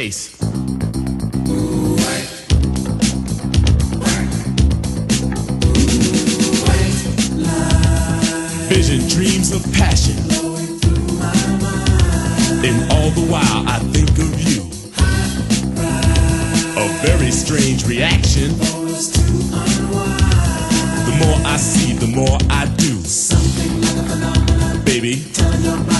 Freebase. Vision, dreams of passion. And all the while I think of you. A very strange reaction. The more I see, the more I do. Baby. Ticket to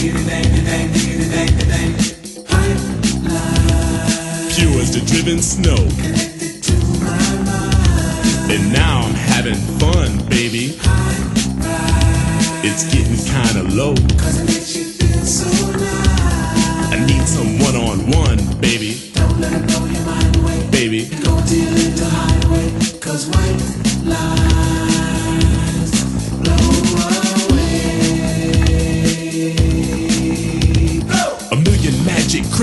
Pure as the driven snow. And now I'm having fun, baby. It's getting kinda low.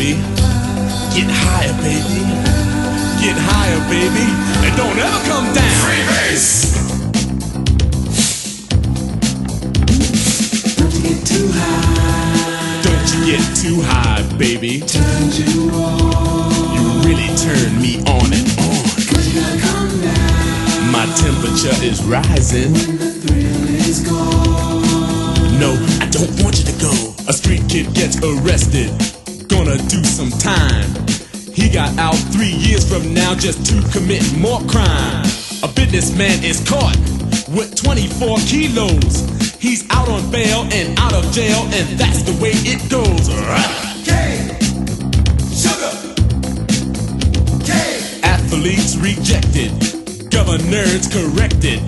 baby. Get higher, baby. Get higher, baby. And don't ever come down. Freebase! Don't you get too high, baby. You on. You really turn me on and on. Don't you come down? My temperature is rising. When the thrill is gone. No, I don't want you to go. A street kid gets arrested. Gonna do some time. He got out three years from now just to commit more crime. A businessman is caught with 24 kilos. He's out on bail and out of jail, and that's the way it goes. Athletes rejected, governors corrected.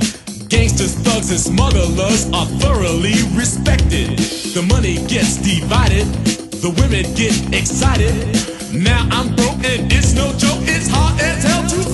Gangsters, thugs, and smugglers are thoroughly respected. The money gets divided, the women get excited. Now I'm broke and it's no joke. It's hard as hell to